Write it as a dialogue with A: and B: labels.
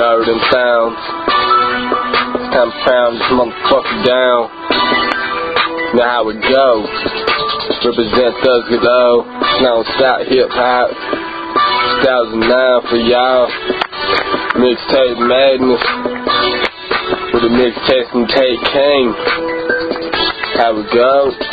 A: them sounds. Time to pound this motherfucker down. Now how it go? Represent Thugs Below. Now stop hip hop. 2009 for y'all. Mixtape madness. With a mixtape from Take King. How it go?